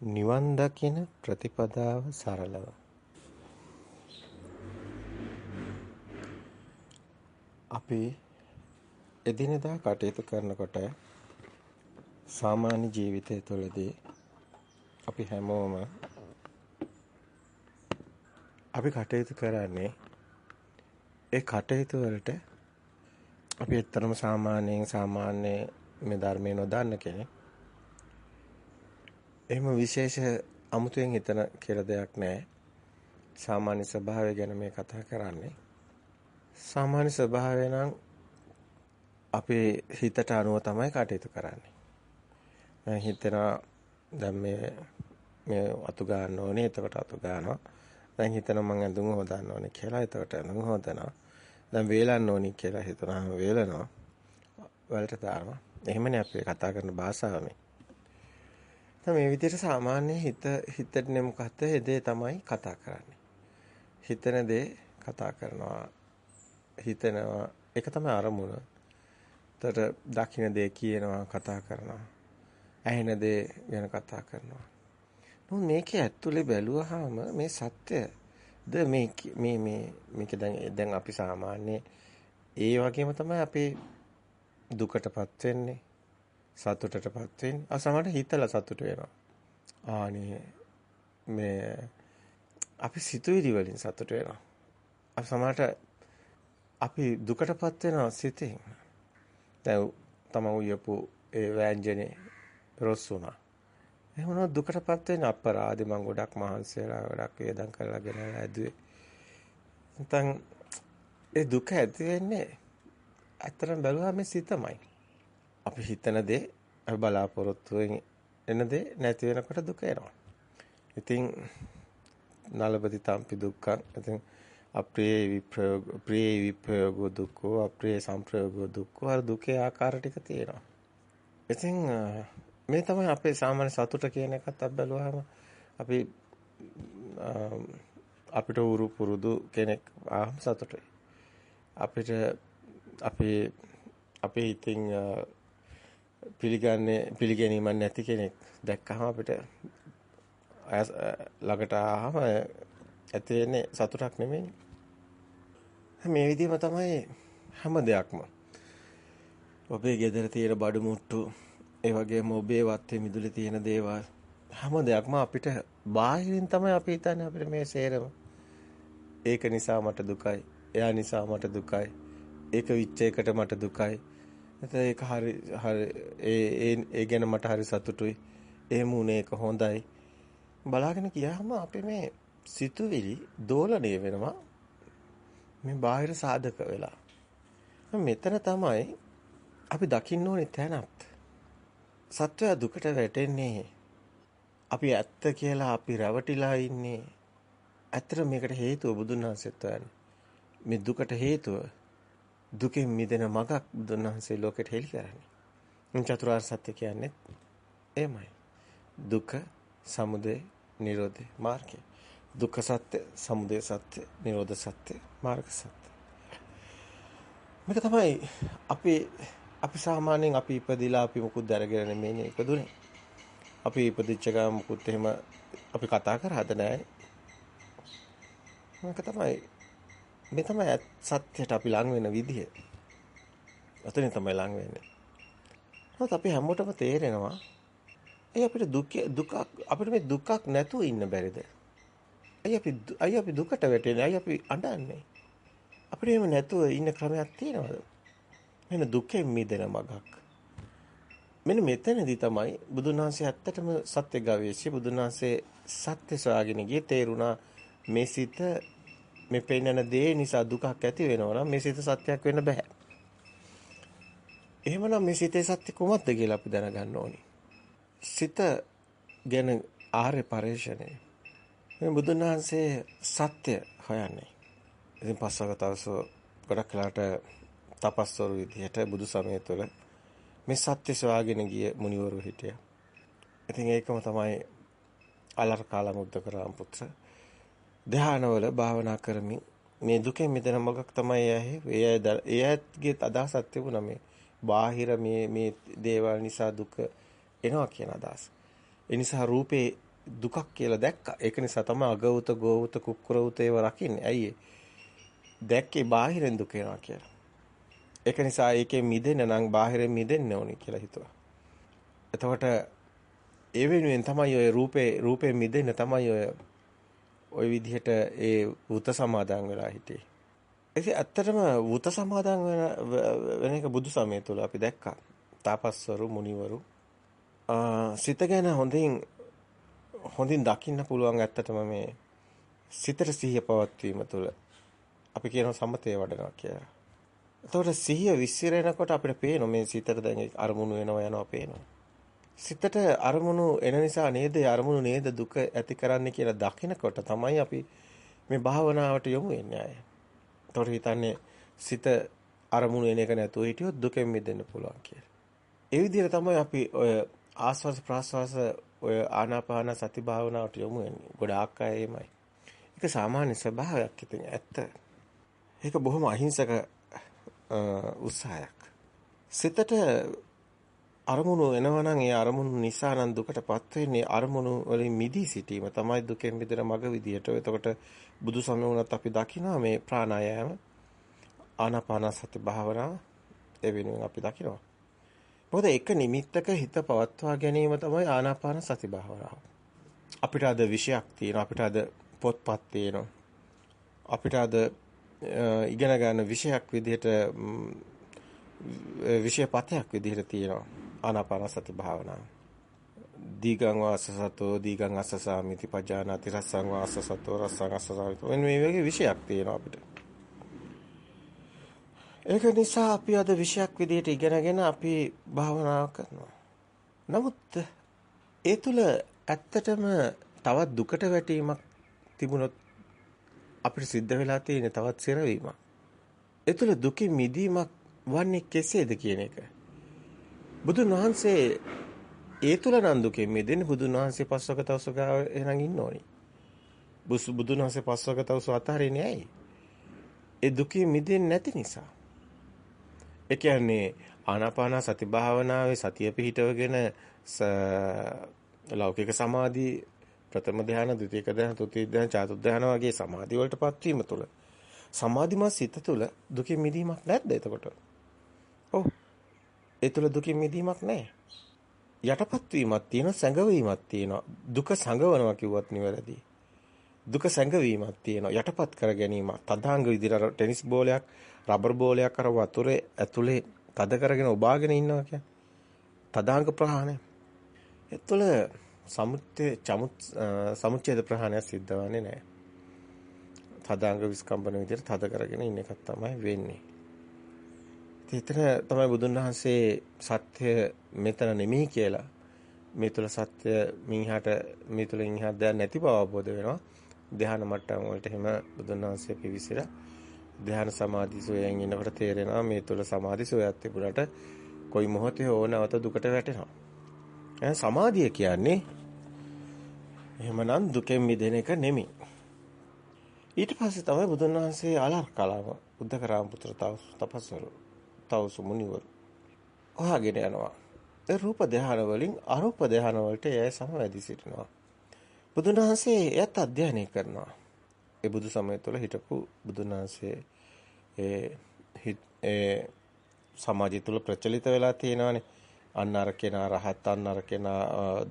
නිවන් දකින ප්‍රතිපදාව සරලව. අපි එදිනෙදා කටයුතු කරනකොට සාමාන්‍ය ජීවිතය තුළදී අපි හැමෝම අපි කටයුතු කරන්නේ ඒ කටයුතු වලට අපි ඇත්තටම සාමාන්‍යයෙන් සාමාන්‍ය මේ ධර්මය නොදන්න කෙනෙක්. එහෙම විශේෂ අමුතුවෙන් හිතන කියලා දෙයක් නැහැ. සාමාන්‍ය ස්වභාවය ගැන මේ කතා කරන්නේ. සාමාන්‍ය ස්වභාවය නම් අපේ හිතට අනුව තමයි කටයුතු කරන්නේ. මම හිතනවා දැන් මේ මේ අතු ගන්න ඕනේ එතකොට අතු ගන්නවා. දැන් හිතනවා මම ඇඳුම් හොදන්න ඕනේ කියලා එතකොට ඇඳුම් හොදනවා. දැන් වේලන්න ඕනේ කියලා හිතනවා වේලනවා. වලට දානවා. එහෙමනේ අපි කතා කරන භාෂාව මේ. මේ විදිහට සාමාන්‍ය හිත හිතන්නේ මොකක්ද? ඒ දේ තමයි කතා කරන්නේ. හිතන දේ කතා කරනවා. හිතනවා. ඒක තමයි අරමුණ. තර දකින්න දේ කියනවා කතා කරනවා. ඇහෙන දේ ගැන කතා කරනවා. නමුත් මේකේ ඇතුලේ බැලුවාම මේ සත්‍ය ද මේ මේ මේ මේක දැන් දැන් අපි සාමාන්‍ය ඒ වගේම තමයි අපේ දුකටපත් වෙන්නේ සතුටටපත් වෙන්නේ. අසමහරට හිතලා සතුට වෙනවා. ආනේ මේ අපි සිතුවිලි වලින් සතුට වෙනවා. අසමහරට අපි දුකටපත් වෙනවා සිතෙන්. දැන් තම උයපු ඒ ව්‍යංජනේ රොස් වුණා. එහෙම වුණොත් දුකටපත් වෙන අපරාධි මං ගොඩක් මහන්සි වෙලා ගොඩක් වේදම් කරලා ගෙනලා ඇදුවේ. නැත්නම් ඒ දුක ඇති වෙන්නේ ඇත්තටම බැලුවාම සිතමයි. අපි හිතන දේ අපි බලාපොරොත්තුවෙන් එන දේ නැති වෙනකොට දුක එනවා. ඉතින් නලබති තම්පි දුක්ඛං. ඉතින් අප්‍රිය විප්‍රයෝග ප්‍රිය විප්‍රයෝග දුක්ඛෝ අප්‍රිය සංප්‍රයෝග දුක්ඛෝ අර දුකේ ආකාර ටික තියෙනවා. ඉතින් මේ තමයි අපේ සාමාන්‍ය සතුට කියන එකත් අත් බැලුවාම අපි අපිට උරු පුරුදු කෙනෙක් ආම සතුටුයි. අපිට අපේ අපේ හිතින් පිළිගන්නේ පිළිගැනීමක් නැති කෙනෙක් දැක්කහම අපිට ළඟට ආවම ඇති වෙන්නේ සතුටක් නෙමෙයි. මේ විදිහම තමයි හැම දෙයක්ම. ඔබේ ගෙදර තියෙන බඩු මුට්ටු ඒ වගේම ඔබේ වත්තේ මිදුලේ තියෙන දේවල් හැම දෙයක්ම අපිට බාහිරින් තමයි අපි හිතන්නේ අපිට මේ සේරම. ඒක නිසා මට දුකයි. එයා නිසා මට දුකයි. ඒක විච්ච එකට මට දුකයි. එතන ඒක හරි හරි ඒ ඒ ගැන මට හරි සතුටුයි. එහෙම උනේ ඒක හොඳයි. බලාගෙන ගියාම අපි මේ සිතුවිලි දෝලණය වෙනවා. මේ බාහිර සාධක වෙලා. මෙතන තමයි අපි දකින්න ඕනේ තැනත්. සත්වය දුකට වැටෙන්නේ. අපි ඇත්ත කියලා අපි රැවටිලා ඉන්නේ. ඇත්තට මේකට හේතුව බුදුන් වහන්සේත් හොයන්නේ. මේ දුකට හේතුව දුකෙන් මිදෙන මගක් බුදුන් වහන්සේ ලෝකෙට හෙළි කරන්නේ. චතුරාර්ය සත්‍ය කියන්නේ එමය. දුක, සමුදය, නිරෝධය මාර්ගය. දුක්ඛ සත්‍ය, සමුදය සත්‍ය, නිරෝධ සත්‍ය, මාර්ග සත්‍ය. මේක තමයි අපි අපි සාමාන්‍යයෙන් අපි ඉපදිලා අපි මුකුත් දරගෙන නෙමෙයි ඉපදුනේ. අපි ඉපදිච්ච ගමන් මුකුත් එහෙම අපි කතා කරාද නැහැ. මේක තමයි මේ තමයි සත්‍යයට අපි ලං වෙන විදිය. අතනින් තමයි ලං වෙන්නේ. නමුත් අපි හැමෝටම තේරෙනවා ඇයි අපිට දුක දුකක් අපිට මේ දුකක් නැතුව ඉන්න බැරිද? ඇයි අපි ඇයි අපි දුකට වැටෙන්නේ? ඇයි අපි අඬන්නේ? අපිට එහෙම නැතුව ඉන්න ක්‍රමයක් තියෙනවද? මෙන්න දුකෙන් මිදෙන මගක්. මෙන්න මෙතනදී තමයි බුදුන් වහන්සේ ඇත්තටම සත්‍ය ගවේෂී බුදුන් වහන්සේ සත්‍ය සොයාගෙන ගියේ තේරුණා මේ සිත මේ පෙන්වන දේ නිසා දුකක් ඇති වෙනවා නම් මේ සිත සත්‍යයක් වෙන්න බෑ. එහෙමනම් මේ සිතේ සත්‍ය කොහොමද කියලා අපි දැනගන්න ඕනේ. සිත ගැන ආර්ය පරිශ්‍රණය. මේ බුදුන් වහන්සේ සත්‍ය හොයන්නේ. ඉතින් පස්වක තවසෝ ගොඩක් වෙලාට තපස්වරු විදිහට බුදු සමය තුළ මේ සත්‍ය සොයාගෙන ගිය මුනිවරු හිටියා. ඉතින් ඒකම තමයි අලර කාලමුද්දක රාම පුත්‍ර ධානවල භාවනා කරමින් මේ දුකෙන් මිදෙන මොකක් තමයි ඇහි ඒ එයත්ගේ අදහසක් තිබුණා මේ බාහිර මේ මේ දේවල් නිසා දුක එනවා කියන අදහස. ඒ නිසා රූපේ දුකක් කියලා දැක්කා. ඒක නිසා තමයි අගෞත ගෝවත කුක්කුරවත ඒව රකින්නේ. ඇයි දැක්කේ බාහිරෙන් දුක එනවා කියලා. ඒක නිසා ඒකේ මිදෙන්න නම් බාහිරෙන් මිදෙන්න ඕනි කියලා හිතුවා. එතකොට ඒ වෙනුවෙන් තමයි ඔය රූපේ රූපේ මිදෙන්න තමයි ඔය ওই විදිහට ඒ වුත සමාදන් වෙලා හිටියේ. ඒක ඇත්තටම වුත සමාදන් වෙන වෙන එක බුදු සමය තුළ අපි දැක්කා. තාපස්වරු මුනිවරු සිත ගැන හොඳින් හොඳින් දකින්න පුළුවන් ඇත්තටම මේ සිතට සිහිය පවත්වීම තුළ අපි කියන සමතේ වඩනවා කියලා. එතකොට සිහිය විසිරෙනකොට අපිට පේනවා මේ සිතට දැන් අරමුණු වෙනවා යනවා පේනවා. සිතට අරමුණු එන නිසා නේද අරමුණු නේද දුක ඇති කරන්නේ කියලා දකිනකොට තමයි අපි මේ භාවනාවට යොමු වෙන්නේ ආයේ. එතකොට හිතන්නේ සිත අරමුණු එන එක නැතුව හිටියොත් දුකෙන් මිදෙන්න පුළුවන් කියලා. ඒ විදිහට තමයි අපි ඔය ආස්වාද ප්‍රාස්වාස ඔය ආනාපාන සති භාවනාවට යොමු වෙන්නේ. ගොඩාක් අය එහෙමයි. ඒක සාමාන්‍ය ස්වභාවයක් ඉතින් ඇත්ත. ඒක බොහොම අහිංසක උත්සාහයක්. සිතට අරමුණු එනවා නම් ඒ අරමුණු නිසා නම් දුකටපත් වෙන්නේ අරමුණු වලින් මිදී සිටීම තමයි දුකෙන් මිදෙන මඟ විදියට. එතකොට බුදු සමය වුණත් අපි දකිනවා මේ ප්‍රාණායාම ආනාපාන සති භාවනාව ඒ වෙනුවෙන් අපි දකිනවා. මොකද එක නිමිත්තක හිත පවත්වා ගැනීම තමයි ආනාපාන සති භාවනාව. අපිට අද විෂයක් තියෙනවා අපිට අද පොත්පත් තියෙනවා. අපිට අද ඉගෙන ගන්න විෂයක් විදිහට විෂය පතයක් විදිහට තියෙනවා ආනාපාන සති භාවනාව. දීගං වාසසතෝ දීගං අස්සසාමිති පජානාති රසං වාසසතෝ රසං අස්සසාමිති මේ වගේ විෂයක් තියෙනවා අපිට. ඒක නිසා අපි අද විෂයක් විදිහට ඉගෙනගෙන අපි භාවනාව කරනවා. නමුත් ඒ තුල ඇත්තටම තවත් දුකට වැටීමක් තිබුණොත් අපිට සිද්ධ වෙලා තියෙන තවත් සිරවීමක්. ඒ තුල දුකින් මිදීමක් වන්නේ කෙසේද කියන එක. බුදුන් වහන්සේ ඒ තුල නම් දුකෙන් මිදෙන්නේ බුදුන් වහන්සේ පස්වක තවසක එහෙනම් ඉන්න ඕනි. බුදුන් වහන්සේ පස්වක තවස අතහරින්නේ ඇයි? ඒ දුකින් මිදෙන්නේ නැති නිසා. ඒ කියන්නේ ආනාපාන සති භාවනාවේ සතිය පිහිටවගෙන ලෞකික සමාධි ප්‍රථම ධානය, ද්විතීක ධානය, තෘතීක ධානය, චතුර්ථ ධානය වගේ සමාධි වලටපත් වීම තුළ සමාධිමත් සිත තුළ දුකින් මිදීමක් නැද්ද එතකොට? ඔව්. ඒ තුළ දුකින් මිදීමක් නැහැ. යටපත් වීමක් තියෙනවා, සැඟවීමක් තියෙනවා. දුක සැඟවනවා කිව්වත් නිවැරදි. දුක සැඟවීමක් තියෙනවා. යටපත් කර ගැනීම. තදාංග විදිහට ටෙනිස් බෝලයක් රබර් බෝලයක් අර වතුරේ ඇතුලේ තද කරගෙන ඔබාගෙන ඉන්නවා කියන්නේ. තදාංග ප්‍රහාණය. එතකොට සමුච්චේ සමුච්ඡේද ප්‍රහාණය සිද්ධ වෙන්නේ නැහැ. තදාංග විස්කම්බන විදිහට තද කරගෙන ඉන්න එකක් තමයි වෙන්නේ. ඉතින් තමයි බුදුන් වහන්සේ සත්‍ය මෙතන නෙමෙයි කියලා මේ තුල සත්‍ය මිනිහට මේ තුල ඉහත් දෙයක් නැති බව අවබෝධ වෙනවා. ධ්‍යාන මට්ටම් වලට එහෙම බුදුන් වහන්සේ පිවිසිලා ධ්‍යාන සමාධි සෝයන් ඉන්නකොට තේරෙනවා මේ තුල සමාධි සෝයක් තිබුණාට කොයි මොහොතේ හෝ නැවත දුකට වැටෙනවා. එහෙනම් සමාධිය කියන්නේ එහෙමනම් දුකෙන් මිදෙන එක නෙමෙයි. ඊට පස්සේ තමයි බුදුන් වහන්සේ ආලාර කලාව බුද්ධකරාම පුත්‍ර තපස්වරු තවසු මුනිවරු ඔහාගෙන යනවා. ඒ රූප ධානය වලින් අරූප ධානය වලට එය සමවැදී සිටිනවා. බුදුන් වහන්සේ එයත් අධ්‍යයනය කරනවා. ඒ බුදු සමය තුළ හිටපු බුදුන් වහන්සේ ඒ ඒ සමාජය තුළ ප්‍රචලිත වෙලා තියෙනවානේ. අන්න අර කෙනා රහත් අන්න අර කෙනා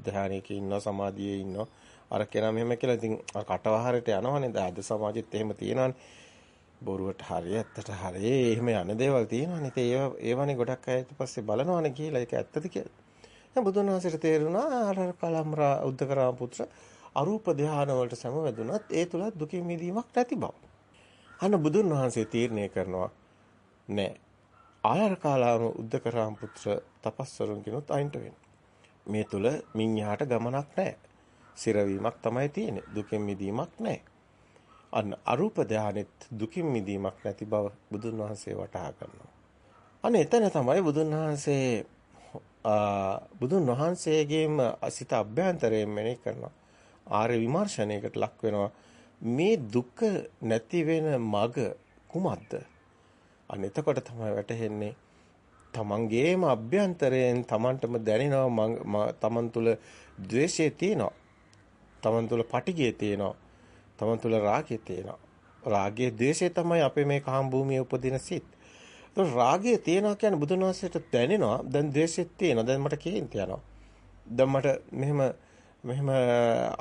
ධානයක ඉන්නවා සමාධියේ ඉන්නවා. අර කෙනා මෙහෙම කියලා ඉතින් කටවහරට යනවනේ. දැන් අද සමාජෙත් එහෙම තියෙනවානේ. බොරුවට හරි ඇත්තට හරි එහෙම යන දේවල් තියෙනවානේ. ඉතින් ඒව ඒවනේ ගොඩක් අය ඊට පස්සේ බලනවානේ කියලා ඒක ඇත්තද කියලා. දැන් බුදුන් වහන්සේට තේරුණා අර කලම්රා උද්දකරාම පුත්‍ර අරූප ධානය වලට සමවැදුනත් ඒ තුල දුකින් මිදීමක් නැති බව. අන්න බුදුන් වහන්සේ තීරණය කරනවා නෑ. ආයරකාලාම උද්දකරාම පුත්‍ර තපස්වරුන් කිනුත් අයින්ට වෙන්න. මේ තුල මින්හාට ගමනක් නැහැ. සිරවීමක් තමයි තියෙන්නේ. දුකින් මිදීමක් නැහැ. අන්න අරූප ධානෙත් දුකින් මිදීමක් නැති බව බුදුන් වහන්සේ වටහා ගන්නවා. අන්න එතන තමයි බුදුන් වහන්සේ බුදුන් වහන්සේගේම අසිත අභ්‍යන්තරයෙන් මෙනෙහි කරනවා. ආර්ය විමර්ශනයකට ලක් වෙනවා. මේ දුක නැති වෙන මග කුමක්ද? අන්න එතකොට තමයි වැටහෙන්නේ තමන්ගේම අභ්‍යන්තරයෙන් තමන්ටම දැනෙනවා තමන් තුළ ද්වේෂය තියෙනවා. තමන් තුළ පටිගය තියෙනවා. තමන් තුළ රාගය තියෙනවා. රාගයේ ද්වේෂය තමයි අපේ මේ කාම භූමියේ උපදින සිත්. ඒක රාගය තියෙනවා කියන්නේ බුදුන් වහන්සේට දැනෙනවා. දැන් ද්වේෂෙත් තියෙනවා. දැන් මට කේන්ති යනවා. දැන් මට මෙහෙම මෙහෙම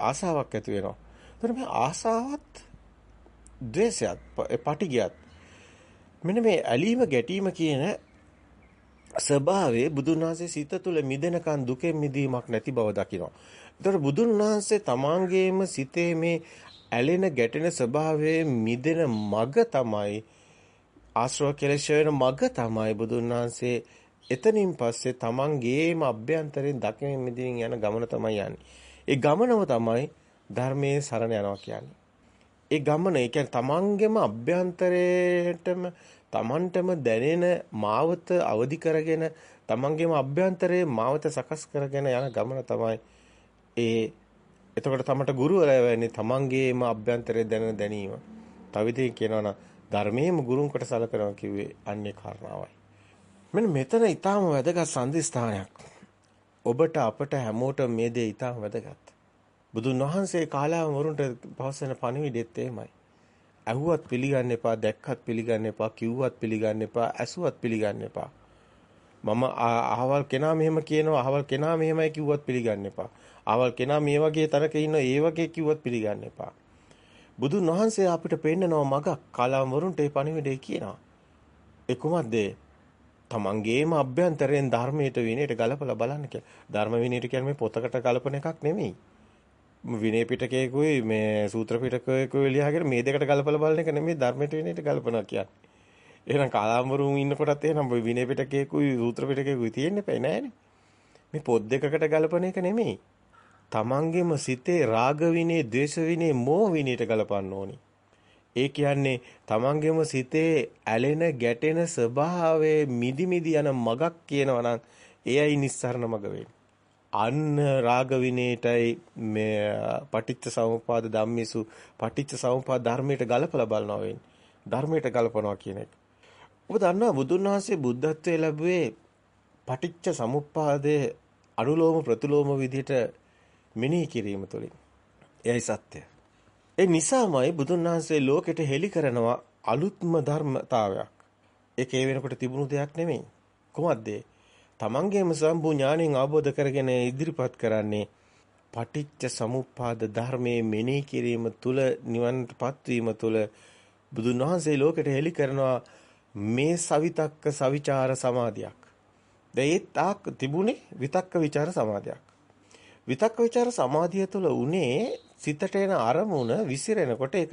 ආසාවක් ඇති වෙනවා. එතකොට මේ ආසාවත් ද්වේෂයත් පටිගයත් මෙන්න මේ ඇලීම ගැටීම කියන ස්වභාවයේ බුදුන් වහන්සේ සිත තුළ මිදෙනකන් දුකෙන් මිදීමක් නැති බව දකිනවා. ඒතර බුදුන් වහන්සේ තමාංගේම සිතේ මේ ඇලෙන ගැටෙන ස්වභාවයේ මිදෙන මග තමයි ආශ්‍රව කෙලෙස් වෙන මග තමයි බුදුන් වහන්සේ එතනින් පස්සේ තමන්ගේම අභ්‍යන්තරයෙන් දකින මිදින් යන ගමන තමයි යන්නේ. ඒ ගමනම තමයි ධර්මයේ සරණ යනවා කියන්නේ. ඒ ගමන ඒ කියන්නේ තමන්ගේම අභ්‍යන්තරයටම තමන්ටම දැනෙන මාවත අවදි කරගෙන තමන්ගේම අභ්‍යන්තරයේ මාවත සකස් කරගෙන යන ගමන තමයි ඒ එතකොට තමට ගුරුවරයා වෙන්නේ තමන්ගේම අභ්‍යන්තරයේ දැනෙන දැනීම. තව විදිහකින් කියනවා නම් ධර්මයේම ගුරුන් කොට සලකනවා කිව්වේ අන්නේ කාරණාවයි. මෙන්න මෙතන ඊටාම වැදගත් සම්දිස්ථානයක්. ඔබට අපට හැමෝටම මේ දේ ඊටාම වැදගත්. බුදුන් වහන්සේ කාලාව වරුන්ට පවසන පණිවිඩෙත් එහෙමයි. ඇහුවත් පිළිගන්න එපා, දැක්කත් පිළිගන්න එපා, කිව්වත් පිළිගන්න එපා, ඇසුවත් පිළිගන්න එපා. මම අහවල් කෙනා මෙහෙම කියනවා, අහවල් කෙනා මෙහෙමයි කිව්වත් පිළිගන්න එපා. අහවල් කෙනා මේ වගේ තරක ඉන්න ඒ වගේ කිව්වත් පිළිගන්න එපා. බුදුන් වහන්සේ අපිට පෙන්නනවා මගක් කාලාව වරුන්ට ඒ පණිවිඩය කියනවා. ඒ කුමක්ද? තමන්ගේම අභ්‍යන්තරයෙන් ධර්මයට විනයට ගලපලා බලන්න කියලා. ධර්ම විනයට කියන්නේ මේ පොතකට ගලපන එකක් නෙමෙයි. විනය පිටකයකුයි මේ සූත්‍ර පිටකයකුයි ලියාගෙන මේ දෙකට ගලපලා බලන එක නෙමෙයි ධර්මයට විනයට ගලපනවා කියන්නේ. එහෙනම් කාලාම්බරුන් ඉන්නකොටත් එහෙනම් විනය පිටකයකුයි සූත්‍ර පිටකයකුයි තියෙන්න එපා නෑනේ. මේ පොත් දෙකකට ගලපන එක නෙමෙයි. තමන්ගේම සිතේ රාග විනය, ද්වේෂ විනය, මෝහ විනයට ගලපන්න ඕනි. ඒ කියන්නේ තමන්ගේම සිතේ ඇලෙන ගැටෙන ස්වභාවයේ මිදි මිදි යන මගක් කියනවා නම් එයයි නිස්සරණ මග වෙන්නේ. අන්න රාග විනේටයි මේ පටිච්ච සමුපාද ධම්මිසු පටිච්ච සමුපාද ධර්මයට ගලපලා බලනවා වෙන්නේ. ධර්මයට ගලපනවා කියන එක. ඔබ දන්නවා බුදුන් වහන්සේ බුද්ධත්වයේ ලැබුවේ පටිච්ච සමුප්පාදයේ අනුලෝම ප්‍රතිලෝම විදිහට මෙනෙහි කිරීම තුළින්. එයයි සත්‍ය. ඒ නිසාමයි බුදුන් වහන්සේ ලෝකෙට හෙළි කරනවා අලුත්ම ධර්මතාවයක්. ඒක ඒ වෙනකොට තිබුණු දෙයක් නෙමෙයි. කොහොමද තමන්ගේම සම්බු ඥාණයෙන් අවබෝධ කරගෙන ඉදිරිපත් කරන්නේ පටිච්ච සමුප්පාද ධර්මයේ මෙනෙහි කිරීම තුළ නිවනටපත් වීම තුළ බුදුන් වහන්සේ ලෝකෙට හෙළි කරනවා මේ සවිතක්ක සවිචාර සමාධියක්. දැන් තාක් තිබුණේ විතක්ක ਵਿਚාර සමාධියක්. විතක්ක ਵਿਚාර සමාධිය තුළ උනේ සිතට එන අරමුණ විසිරෙනකොට ඒක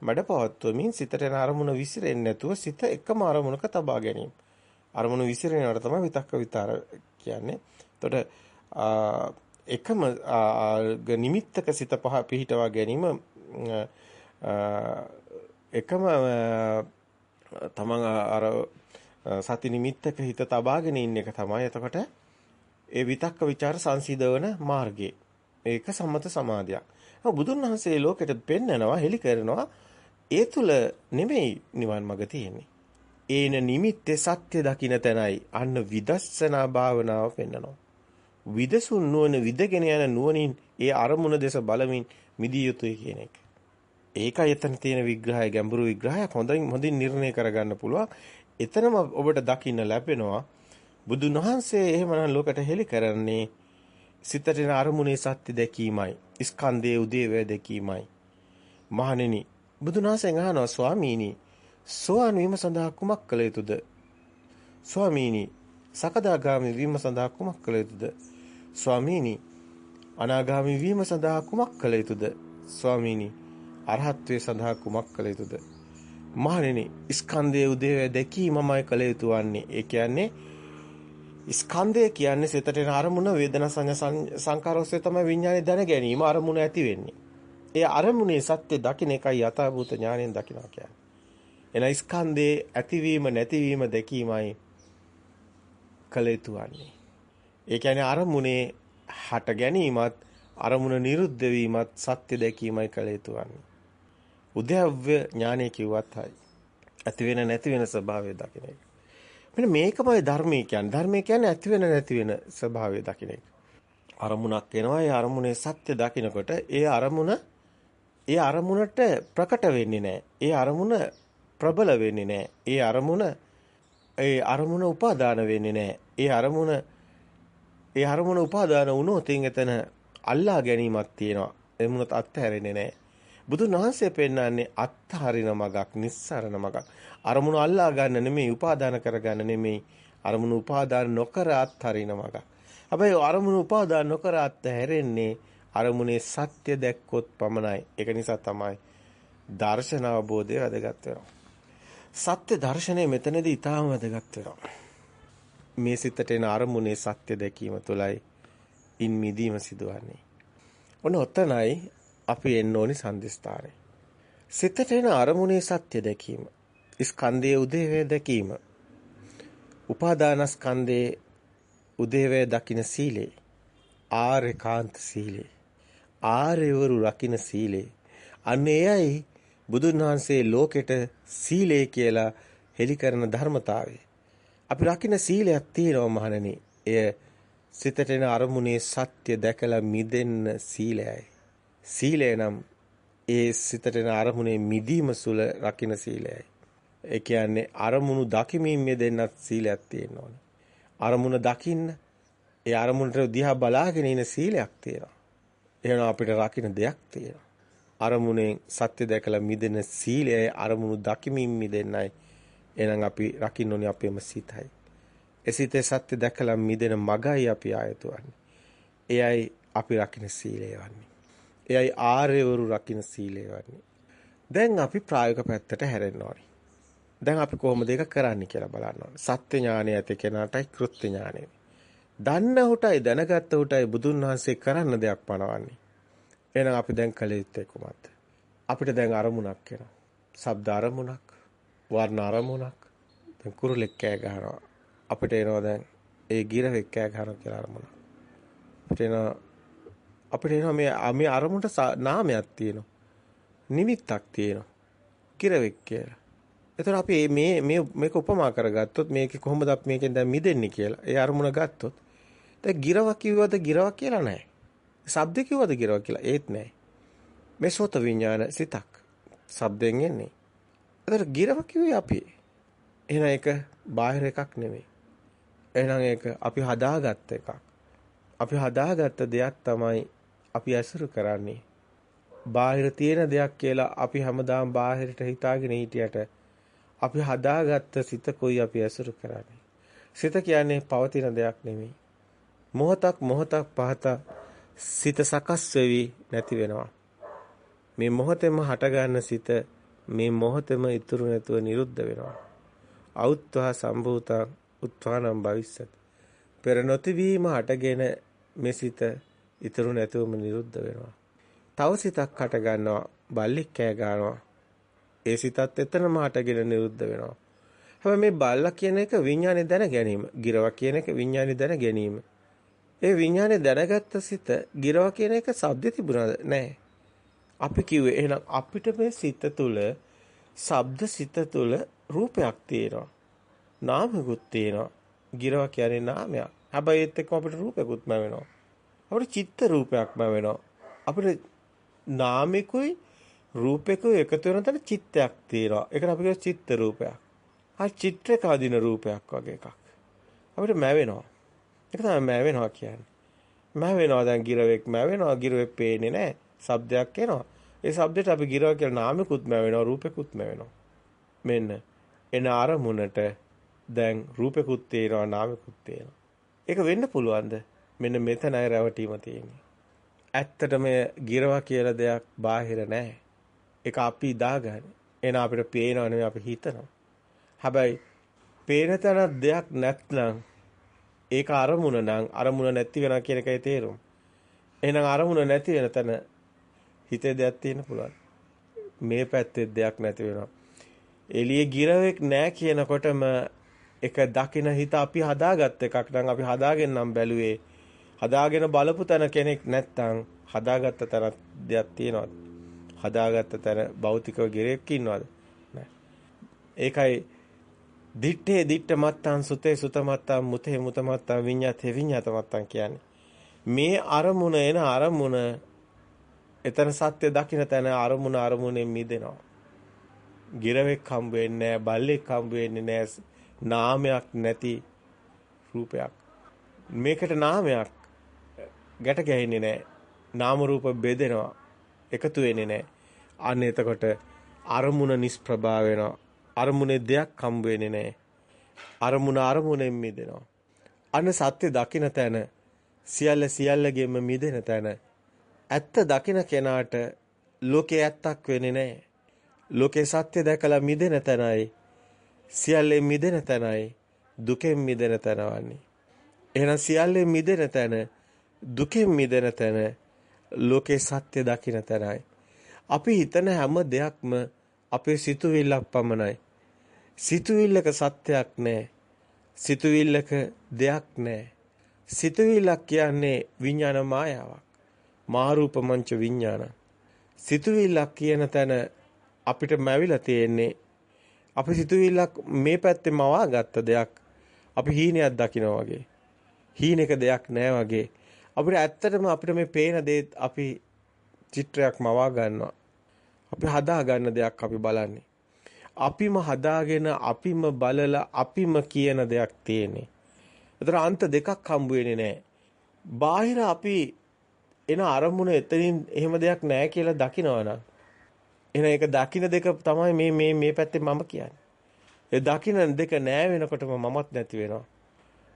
මඩපවත්වමින් සිතට එන අරමුණ විසිරෙන්නේ නැතුව සිත එකම අරමුණක තබා ගැනීම. අරමුණු විසිරෙනවට තමයි විතක්ක විතර කියන්නේ. එතකොට එකම නිමිත්තක සිත පහ පිහිටවා ගැනීම එකම තමන් අර සති නිමිත්තක හිත තබාගෙන ඉන්න එක තමයි එතකොට ඒ විතක්ක ਵਿਚාර සංසිඳවන මාර්ගය. ඒක සම්මත සමාධියක්. බුදුන් වහන්සේ ලෝකෙට පෙන්නනවා හෙලි කරනවා ඒ තුල නෙමෙයි නිවන් මඟ තියෙන්නේ. ඒන නිමිත්තේ සත්‍ය දකින්න තැනයි අන්න විදර්ශනා භාවනාව පෙන්නනවා. විදසුන් නුවණ විදගෙන යන නුවණින් ඒ අරමුණ දෙස බලමින් මිදිය යුතුයි කියන එක. ඒකයි එතන තියෙන විග්‍රහය ගැඹුරු විග්‍රහයක් හොඳින් හොඳින් නිර්ණය කරගන්න පුළුවන්. එතනම ඔබට දකින්න ලැබෙනවා බුදුන් වහන්සේ එහෙමනම් ලෝකට හෙළි කරන්නේ සිතට එන අරමුණේ සත්‍ය දැකීමයි. ස්කන්ධයේ උදේවැය දැකීමයි. මහණෙනි බුදුන් වහන්සේ අහනවා ස්වාමීනි සෝවාන් වීම සඳහා කුමක් කළ යුතුද? ස්වාමීනි, සකදාගාමි වීම සඳහා කුමක් කළ යුතුද? ස්වාමීනි, අනාගාමි වීම සඳහා කුමක් කළ යුතුද? ස්වාමීනි, අරහත්ත්වයේ සඳහා කුමක් කළ යුතුද? මහණෙනි, ස්කන්ධයේ උදේවැය දැකීමමයි කළ යුතු වන්නේ. ඒ කියන්නේ ස්කන්ධය කියන්නේ සිතට එන අරමුණ වේදනා සංඥා සංකාර ඔස්සේ තමයි විඥානේ දැන ගැනීම අරමුණ ඇති වෙන්නේ. ඒ අරමුණේ සත්‍ය දකින්න එකයි යථාභූත ඥාණයෙන් දකිනවා කියන්නේ. එන ස්කන්ධේ ඇතිවීම නැතිවීම දැකීමයි කළ යුතු වන්නේ. ඒ කියන්නේ අරමුණේ හට ගැනීමත් අරමුණ නිරුද්ධ වීමත් සත්‍ය දැකීමයි කළ යුතු වන්නේ. උද්‍යව්‍ය ඥානය කිව්වත් හයි. ඇති වෙන නැති වෙන ස්වභාවය දකින එක. මෙන්න මේකමයි ධර්මයේ කියන්නේ. ධර්මයේ කියන්නේ ඇති වෙන නැති වෙන ස්වභාවය දකින එක. අරමුණක් එනවා. ඒ අරමුණේ සත්‍ය දකිනකොට ඒ අරමුණ ඒ අරමුණට ප්‍රකට වෙන්නේ නැහැ. ඒ අරමුණ ප්‍රබල වෙන්නේ නැහැ. ඒ අරමුණ ඒ අරමුණ උපාදාන වෙන්නේ නැහැ. ඒ අරමුණ ඒ අරමුණ උපාදාන වුණොත් එතන අල්ලා ගැනීමක් තියෙනවා. එමුණත් අත්හැරෙන්නේ නැහැ. බුදුන් වහන්සේ පෙන්වන්නේ අත්හරින මගක්, නිස්සරණ මගක්. අරමුණ අල්ලා ගන්න නෙමෙයි, උපාදාන කරගන්න නෙමෙයි. අරමුණ උපාදාන නොකර අත්හරින මගක්. හැබැයි අරමුණ උපාදාන නොකර අත්හැරෙන්නේ අරමුණේ සත්‍ය දැක්කොත් පමණයි. ඒක නිසා තමයි දර්ශන අවබෝධය වැදගත් වෙනවා. සත්‍ය දර්ශනය මෙතනදී ඊටාම වැදගත් වෙනවා. මේ සිතට එන අරමුණේ සත්‍ය දැකීම තුළයි ඉන් මිදීම සිදුවන්නේ. ඔන්න ඔතනයි අපි එන්න ඕනි සම්දිස්ථානේ. සිතට එන අරමුණේ සත්‍ය දැකීම. ස්කන්ධයේ උදේවේ දැකීම. උපාදානස්කන්ධයේ උදේවේ දකින්න සීලේ. ආර්යකාන්ත සීලේ. ආර්යවරු රකින්න සීලේ. අන්න එයයි බුදුන් වහන්සේ ලෝකෙට සීලය කියලා හෙළි කරන ධර්මතාවය. අපි රකින්න සීලයක් තියෙනවා මහණෙනි. එය සිතට එන අරමුණේ සත්‍ය දැකලා මිදෙන්න සීලයයි. සීලය නම් ඒ සිතට එන අරමුණේ මිදීම සුල රකින්න සීලයයි. ඒ කියන්නේ අරමුණු දකිමින් මෙදෙන්නත් සීලයක් තියෙන්න ඕනේ. අරමුණ දකින්න ඒ අරමුණට දිහා බලාගෙන ඉන සීලයක් තියෙනවා. එහෙනම් අපිට රකින්න දෙයක් තියෙනවා. අරමුණෙන් සත්‍ය දැකලා මිදෙන සීලයයි අරමුණු දකිමින් මිදෙන්නයි එහෙනම් අපි රකින්න ඕනේ අපේම සිතයි. එසිතේ සත්‍ය දැකලා මිදෙන මගයි අපි ආයතුවන්නේ. එයයි අපි රකින්න සීලය වන්නේ. එයයි ආර්යවරු රකින්න සීලය වන්නේ. දැන් අපි ප්‍රායෝගික පැත්තට හැරෙන්න ඕනේ. දැන් අපි කොහොමද ඒක කරන්නේ කියලා බලන්න ඕනේ. සත්‍ය ඥානය ඇති කෙනාටයි කෘත්‍ය ඥානය. දන්න උටයි දැනගත්ත උටයි බුදුන් වහන්සේ කරන්න දෙයක් පනවන්නේ. එහෙනම් අපි දැන් කළ යුත්තේ කුමක්ද? අපිට දැන් අරමුණක් එනවා. ශබ්ද අරමුණක්, වර්ණ අරමුණක්. දැන් කුරුලෙක් කෑ ගහනවා. අපිට එනවා දැන් ඒ ගිරවෙක් කෑ ගහනවා කියලා අරමුණ. අපිට එනවා අපිට එනවා මේ මේ අරමුණට නාමයක් තියෙනවා. නිමිත්තක් තියෙනවා. ගිරවෙක් කියලා. එතකොට අපි මේ මේ මේක උපමා කරගත්තොත් මේක කොහොමද අපි මේකෙන් දැන් මිදෙන්නේ කියලා. ඒ අරමුණ ගත්තොත් දැන් ගිරවක් කිව්වද ගිරවක් කියලා නැහැ. ශබ්ද කිව්වද ගිරවක් කියලා ඒත් නැහැ. මේ සෝත විඥාන සිතක්. ශබ්දයෙන් එන්නේ. ඒතර ගිරවක් කිව්වේ අපි. එහෙනම් ඒක බාහිර එකක් නෙමෙයි. එහෙනම් ඒක අපි හදාගත්ත එකක්. අපි හදාගත්ත දෙයක් තමයි අපි ඇසුරු කරන්නේ. බාහිර තියෙන දෙයක් කියලා අපි හැමදාම බාහිරට හිතාගෙන හිටියට අපි හදාගත්ත සිතකුයි අපි ඇසුරු කරන්නේ. සිත කියන්නේ පවතින දෙයක් නෙමෙයි. මොහොතක් මොහොතක් පහත සිත සකස් වෙවි නැති වෙනවා. මේ මොහොතෙම හටගන්න සිත මේ මොහොතෙම ඉතුරු නැතුව නිරුද්ධ වෙනවා. අවුත්වා සම්භූතං උත්වානම් භවිස්සති. පෙර නොතිවීම හටගෙන මෙසිත ඉතුරු නැතුවම නිරුද්ධ වෙනවා. තව සිතක් හට ගන්නවා බල්ලෙක් කෑ ගන්නවා. ඒ සිතත් එතනම හටගෙන නිරුද්ධ වෙනවා. හැබැයි මේ බල්ලා කියන එක විඥානේ දැන ගැනීම. ගිරවා කියන එක විඥානේ දැන ගැනීම. ඒ විඥානේ දැනගත්ත සිත ගිරවා කියන එක shabd තිබුණාද? නැහැ. අපි කිව්වේ එහෙනම් අපිට මේ සිත තුළ ශබ්ද සිත තුළ රූපයක් තියෙනවා. නාමයකුත් තියෙනවා. ගිරව කියන්නේ නාමයක්. හැබැයි ඒත් එක්කම අපිට රූපයකුත් වෙනවා. අපිට චිත්ත රූපයක්ම වෙනවා. අපිට නාමිකුයි රූපෙකුයි එකතු වෙන තැන චිත්තයක් තියෙනවා. ඒකට අපි කියන චිත්ත රූපයක්. ආ චිත්‍රක අදින රූපයක් වගේ එකක්. අපිට මැවෙනවා. ඒක තමයි මැවෙනවා කියන්නේ. මැවෙනවා දැන් ගිරවෙක් මැවෙනවා ගිරවෙක් පේන්නේ නැහැ. ශබ්දයක් එනවා. ඒ ශබ්දෙට අපි ගිරව කියලා නාමිකුත් මැවෙනවා රූපෙකුත් මැවෙනවා. මෙන්න එන අරමුණට දැන් රූපෙකුත් තේරෙනවා නාමෙකුත් තේරෙනවා. ඒක වෙන්න පුළුවන්ද? මෙන්න මෙතනයි රැවටීම තියෙන්නේ. ඇත්තටම ගිරවා කියලා දෙයක් බාහිර නැහැ. ඒක අපි දාගන්නේ. එන අපිට පේනව නෙවෙයි අපි හිතනවා. හැබැයි පේන තැන දෙයක් නැත්නම් ඒක අරමුණ නම් අරමුණ නැති වෙනවා කියන එකයි තේරුම. එහෙනම් අරමුණ නැති වෙන තැන හිතේ දෙයක් තියෙන්න පුළුවන්. මේ පැත්තේ දෙයක් නැති වෙනවා. එළියේ ගිරවෙක් නැහැ කියනකොටම එක දකින හිත අපි හදාගත් එකක් නම් අපි හදාගෙන නම් බැලුවේ හදාගෙන බලපු තැන කෙනෙක් නැත්තම් හදාගත්ත තැනක් දෙයක් තියෙනවද හදාගත්ත තැන භෞතිකව ගිරෙක් ඉන්නවද ඒකයි දිත්තේ දිත්ත මත්තං සුතේ සුත මත්තං මුතේ මුත මත්තං විඤ්ඤාතේ විඤ්ඤාත මත්තං කියන්නේ මේ අරමුණ එන අරමුණ එතන සත්‍ය දකින්න තැන අරමුණ අරමුණෙන් මිදෙනවා. ගිරවෙක් හම්බ වෙන්නේ නැහැ, බල්ලෙක් හම්බ වෙන්නේ නැහැ, නාමයක් නැති රූපයක්. මේකට නාමයක් ගැට ගැහෙන්නේ නැහැ. නාම රූප බෙදෙනවා. එකතු වෙන්නේ නැහැ. අන්න එතකොට අරමුණ නිෂ්ප්‍රභා වෙනවා. අරමුණේ දෙයක් හම්බ වෙන්නේ නැහැ. අරමුණ අරමුණෙන් මිදෙනවා. අන්න සත්‍ය දකින්න තැන සියල්ල සියල්ලගෙම මිදෙන තැන ඇත්ත දකින කෙනාට ලෝකේ ඇත්තක් වෙන්නේ නැහැ. ලෝකේ සත්‍ය දැකලා මිදෙන තැනයි සියල්ලෙන් මිදෙන තැනයි දුකෙන් මිදෙන තැනවන්නේ. එහෙනම් සියල්ලෙන් මිදෙන තැන දුකෙන් මිදෙන තැන ලෝකේ සත්‍ය දකින තැනයි. අපි හිතන හැම දෙයක්ම අපේ සිතුවිල්ලක් පමණයි. සිතුවිල්ලක සත්‍යයක් නැහැ. සිතුවිල්ලක දෙයක් නැහැ. සිතුවිල්ලක් කියන්නේ විඥාන මායාවක්. මාරූප මංච විඥාන. සිතුවිල්ලක් කියන තැන අපිට මැවිලා තියෙන්නේ අපි සිතුවිල්ලක් මේ පැත්තේ මවා ගත්ත දෙයක් අපි හීනයක් දකිනවා වගේ. හීනෙක දෙයක් නෑ වගේ. අපිට ඇත්තටම අපිට මේ පේන දේ අපි චිත්‍රයක් මවා ගන්නවා. අපි හදා ගන්න දෙයක් අපි බලන්නේ. අපිම හදාගෙන අපිම බලලා අපිම කියන දෙයක් තියෙන්නේ. ඒතර අන්ත දෙකක් හම්බ වෙන්නේ නැහැ. බාහිර අපි එන අරමුණ එතනින් එහෙම දෙයක් නැහැ කියලා දකිනවනම් එහෙනම් ඒක දකින්න දෙක තමයි මේ මේ මේ පැත්තේ මම කියන්නේ. ඒ දකින්න දෙක නැහැ වෙනකොටම මමත් නැති වෙනවා.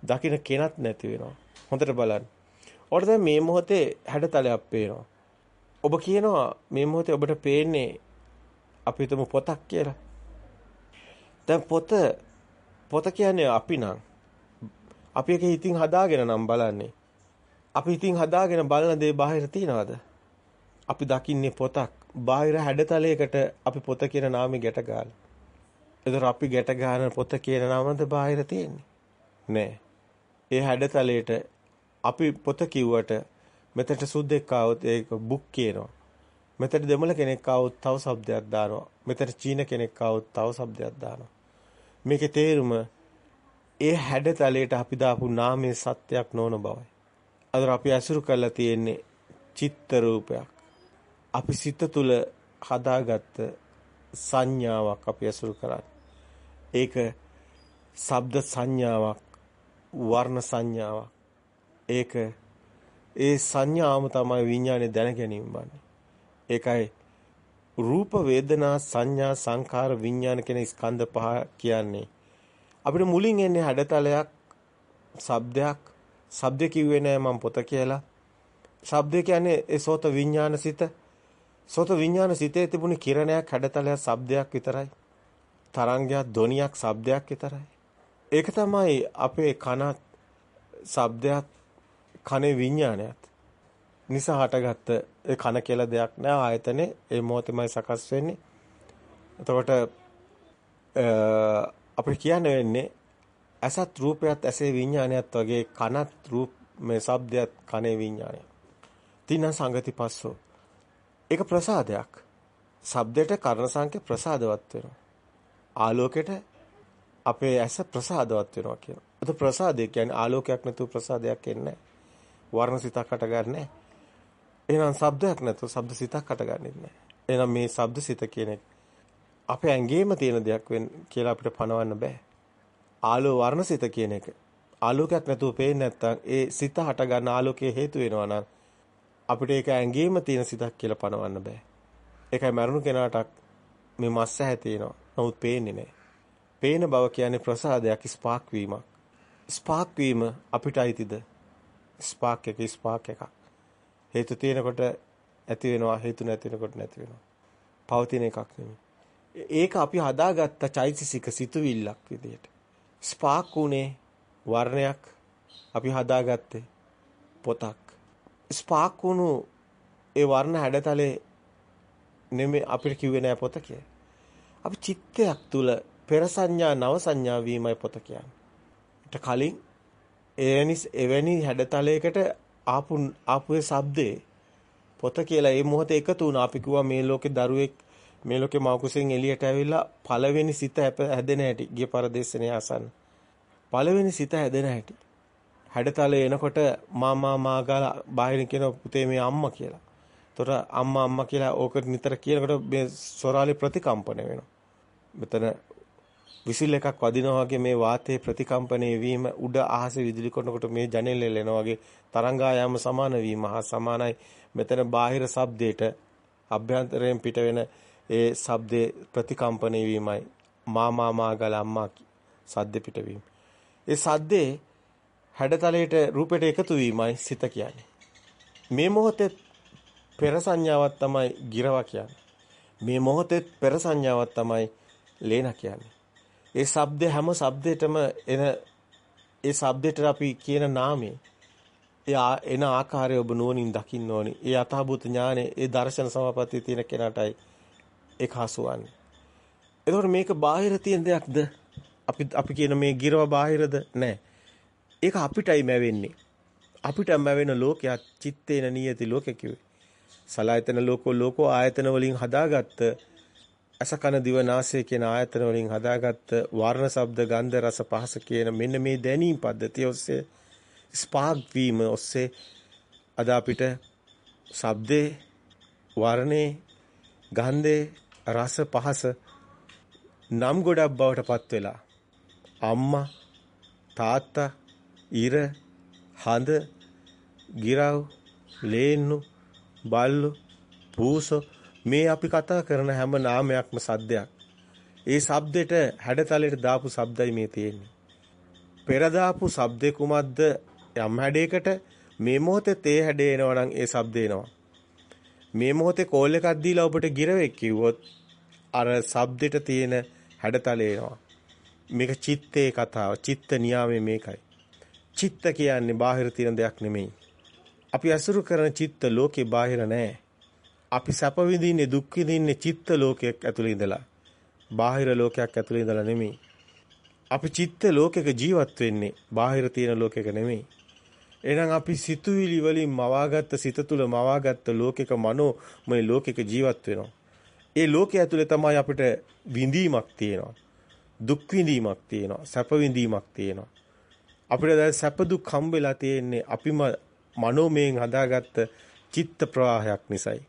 දකින්න කෙනත් නැති වෙනවා. හොඳට බලන්න. ඔයාලට දැන් මේ මොහොතේ හැඩතලයක් පේනවා. ඔබ කියනවා මේ මොහොතේ ඔබට පේන්නේ අපි හිතමු පොතක් කියලා. දැන් පොත පොත කියන්නේ අපි නම් අපි එක හිතින් හදාගෙන නම් බලන්නේ. අපි හිතින් හදාගෙන බලන දේ බාහිර තියනවද? අපි දකින්නේ පොතක්. බාහිර හැඩතලයකට අපි පොත කියන නාමය ගැට ගාලා. ඒතර අපි ගැට ගන්න පොත කියන නමද බාහිර තියෙන්නේ? නෑ. ඒ හැඩතලයට අපි පොත කිව්වට මෙතට සුද්දෙක් ආවොත් ඒක බුක් කියනවා. මෙතට දෙමළ කෙනෙක් ආවොත් තව શબ્දයක් දානවා. මෙතට චීන කෙනෙක් ආවොත් තව શબ્දයක් දානවා. මේකේ තේරුම ඒ හැඩතලයට අපි දාපු නාමයේ සත්‍යයක් නොවන බවයි. අද අපි අසුරු කරලා තියෙන්නේ චිත්ත රූපයක්. අපි සිත තුළ හදාගත්ත සංඥාවක් අපි අසුරු කරන්නේ. ඒක ශබ්ද සංඥාවක්, වර්ණ සංඥාවක්, ඒක ඒ සංඥාවම තමයි විඥානේ දැන ගැනීම වන්නේ. ඒකයි රූප වේදනා සංඥා සංකාර විඥාන කියන ස්කන්ධ පහ කියන්නේ අපිට මුලින් එන්නේ හැඩතලයක්, ශබ්දයක්. ශබ්ද කිව්වේ නෑ මම පොත කියලා. ශබ්ද කියන්නේ ඒ සෝත විඥානසිත. සෝත විඥානසිතේ තිබුණේ කිරණයක්, හැඩතලයක්, ශබ්දයක් විතරයි. තරංගයක්, ධ්වනියක්, ශබ්දයක් විතරයි. ඒක තමයි අපේ කනත් ශබ්දයක් කනේ විඥානයත් නිසා හටගත්ත ඒ කන කියලා දෙයක් නෑ ආයතනේ ඒ මොහොතේමයි සකස් වෙන්නේ. එතකොට අපිට කියන්න වෙන්නේ ඇසත් රූපයත් ඇසේ විඥානයත් වගේ කනත් රූප මේ ශබ්දයත් කනේ විඥානය. තින සංගති පස්සෝ. ඒක ප්‍රසාදයක්. ශබ්දයට කර්ණ සංකේ ප්‍රසාදවත් වෙනවා. ආලෝකයට අපේ ඇස ප්‍රසාදවත් වෙනවා කියනවා. ඒක ප්‍රසාදය කියන්නේ ආලෝකයක් නැතුව ප්‍රසාදයක් එන්නේ වර්ණ සිතක් හටගන්නේ එහෙනම් ශබ්දයක් නැතුව ශබ්ද සිතක් හටගන්නේ නැහැ. එහෙනම් මේ ශබ්ද සිත කියන එක අපේ ඇඟේම තියෙන දෙයක් වෙන්න කියලා අපිට පනවන්න බෑ. ආලෝ වර්ණසිත කියන එක. ආලෝකයක් නැතුව පේන්නේ නැත්නම් ඒ සිත හට ගන්න ආලෝකයේ හේතු වෙනවා නම් අපිට ඒක ඇඟේම තියෙන සිතක් කියලා පනවන්න බෑ. ඒකයි මරුණු කෙනාට මේ මස්ස හැතේනවා. නමුත් පේන්නේ නැහැ. පේන බව කියන්නේ ප්‍රසාදයක් ස්පාක් වීමක්. ස්පාක් වීම අපිට අයිතිද? ස්පාක් එක ස්පාක් එකක්. හේතු තියෙනකොට ඇති වෙනවා හේතු නැති වෙනකොට නැති වෙනවා. පවතින එකක් නෙමෙයි. ඒක අපි හදාගත්ත චෛතසික සිතුවිල්ලක් විදියට. ස්පාක් උනේ වර්ණයක් අපි හදාගත්තේ පොතක්. ස්පාක් වුණු ඒ වර්ණ හැඩතලේ නෙමෙයි අපිට කිව්වේ නෑ පොත කියලා. අපි චිත්තයක් තුල පෙර සංඥා නව සංඥා වීමයි පොත කියන්නේ. ඊට කලින් එවැනි එවැනි හැඩතලයකට ආපු ආපු ඒ shabdේ පොත කියලා ඒ මොහොතේ එකතු වුණා. අපි කිව්වා මේ ලෝකේ දරුවෙක් මේ ලෝකේ මව කුසෙන් එළියට ඇවිල්ලා පළවෙනි සිත හැදෙන හැටි ගිය පරදේශනේ අසන්න. පළවෙනි සිත හැදෙන හැටි. හැඩතලේ එනකොට මාමා මාගාලා බාහිරින් කියන පුතේ මේ අම්මා කියලා. එතකොට අම්මා අම්මා කියලා ඕක නිතර කියනකොට මේ ස්වරාලි ප්‍රතිකම්පන වෙනවා. මෙතන විසිල් එකක් වදිනවා වගේ මේ වාතයේ ප්‍රතිකම්පණය වීම උඩ අහසේ විදුලි කරනකොට මේ ජනෙල් එනවා වගේ තරංගායාම සමාන වීම හා සමානයි මෙතන බාහිර ශබ්දයට අභ්‍යන්තරයෙන් පිට වෙන ඒ ශබ්දේ ප්‍රතිකම්පණය වීමයි මාමා මාගල අම්මා සද්ද පිටවීම. ඒ සද්දේ හැඩතලයට රූපයට එකතු වීමයි සිත කියන්නේ. මේ මොහොතේ පෙර සංඥාවක් තමයි ගිරවා කියන්නේ. මේ මොහොතේ පෙර සංඥාවක් තමයි ලේන කියන්නේ. ඒ ශබ්ද හැම ශබ්දයකම එන ඒ ශබ්දයට අපි කියන නාමය ඒ එන ආකාරය ඔබ නුවණින් දකින්න ඕනි. ඒ අතහබුත ඥානේ ඒ දර්ශන සමාපත්තිය තියෙන කෙනාටයි ඒක හසුවන්නේ. එතකොට මේක බාහිර තියෙන දෙයක්ද? අපි අපි කියන මේ ගිරව බාහිරද? නැහැ. ඒක අපිටයි මැවෙන්නේ. අපිට මැවෙන ලෝකයක් චිත්තේන නියති ලෝකෙ කිව්වේ. සලායතන ලෝකෝ ලෝකෝ ආයතන වලින් හදාගත්ත අසකන දිව නාසය කියන ආයතන වලින් හදාගත්ත වර්ණ ශබ්ද ගන්ධ රස පහස කියන මෙන්න මේ දැනීම් පද්ධතිය ඔස්සේ ස්පාර්ක් වීම ඔස්සේ අද අපිට ශබ්දේ වර්ණේ ගන්ධේ රස පහස නම් ගොඩක් බවට පත් වෙලා අම්මා තාත්තා ඉර හඳ ගිරව් ලේන්නු බල්ලු පූසෝ මේ අපි කතා කරන හැම නාමයක්ම සද්දයක්. ඒ shabdෙට හැඩතලයට දාපු shabdයි මේ තියෙන්නේ. පෙර දාපු shabdේ කුමක්ද යම් හැඩයකට මේ මොහොතේ තේ හැඩේ එනවා නම් ඒ shabd එනවා. මේ මොහොතේ කෝල් එකක් දීලා ඔබට ගිරවෙක් කිව්වොත් අර shabdෙට තියෙන හැඩතල එනවා. මේක චිත්තේ කතාව. චිත්ත නියාමයේ මේකයි. චිත්ත කියන්නේ බාහිර තියෙන දෙයක් නෙමෙයි. අපි අසුරු කරන චිත්ත ලෝකේ බාහිර නැහැ. අපි සැප විඳින්නේ දුක් විඳින්නේ චිත්ත ලෝකයක් ඇතුළේ ඉඳලා. බාහිර ලෝකයක් ඇතුළේ ඉඳලා නෙමෙයි. අපි චිත්ත ලෝකයක ජීවත් වෙන්නේ බාහිර තියෙන ලෝකයක නෙමෙයි. එහෙනම් අපි සිතුවිලි වලින් මවාගත්ත සිත තුළ මවාගත්ත ලෝකයක මනෝමය ලෝකයක ජීවත් වෙනවා. ඒ ලෝකයේ ඇතුලේ තමයි අපිට විඳීමක් තියෙනවා. දුක් විඳීමක් තියෙනවා. සැප විඳීමක් තියෙනවා. අපිට දැන් සැප දුක් හම්බෙලා තියෙන්නේ අපිම මනෝමයෙන් හදාගත්ත චිත්ත ප්‍රවාහයක් නිසායි.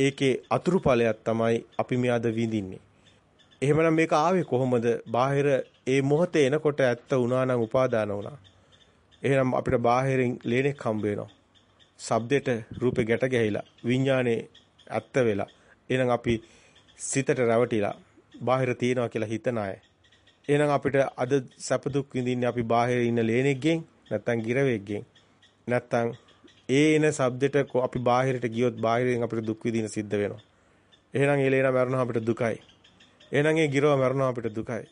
ඒකේ අතුරු ඵලයක් තමයි අපි මේ අද විඳින්නේ. එහෙමනම් මේක ආවේ කොහොමද? බාහිර ඒ මොහොතේ එනකොට ඇත්ත වුණා නම් උපාදාන වුණා. එහෙනම් අපිට බාහිරින් ලේනෙක් හම්බ වෙනවා. ශබ්දෙට රූපේ ගැට ගැහිලා විඥානේ ඇත්ත වෙලා. එහෙනම් අපි සිතට රැවටිලා බාහිර තියනවා කියලා හිතන අය. එහෙනම් අපිට අද සැප දුක් විඳින්නේ අපි බාහිර ඉන්න ලේනෙක්ගෙන් නැත්තම් ගිරවෙක්ගෙන් නැත්තම් ඒ එන shabdෙට අපි බාහිරට ගියොත් බාහිරෙන් අපිට දුක් විඳින සිද්ධ වෙනවා. එහෙනම් ඒ ලේන මරනවා අපිට දුකයි. එහෙනම් ඒ ගිරව මරනවා අපිට දුකයි.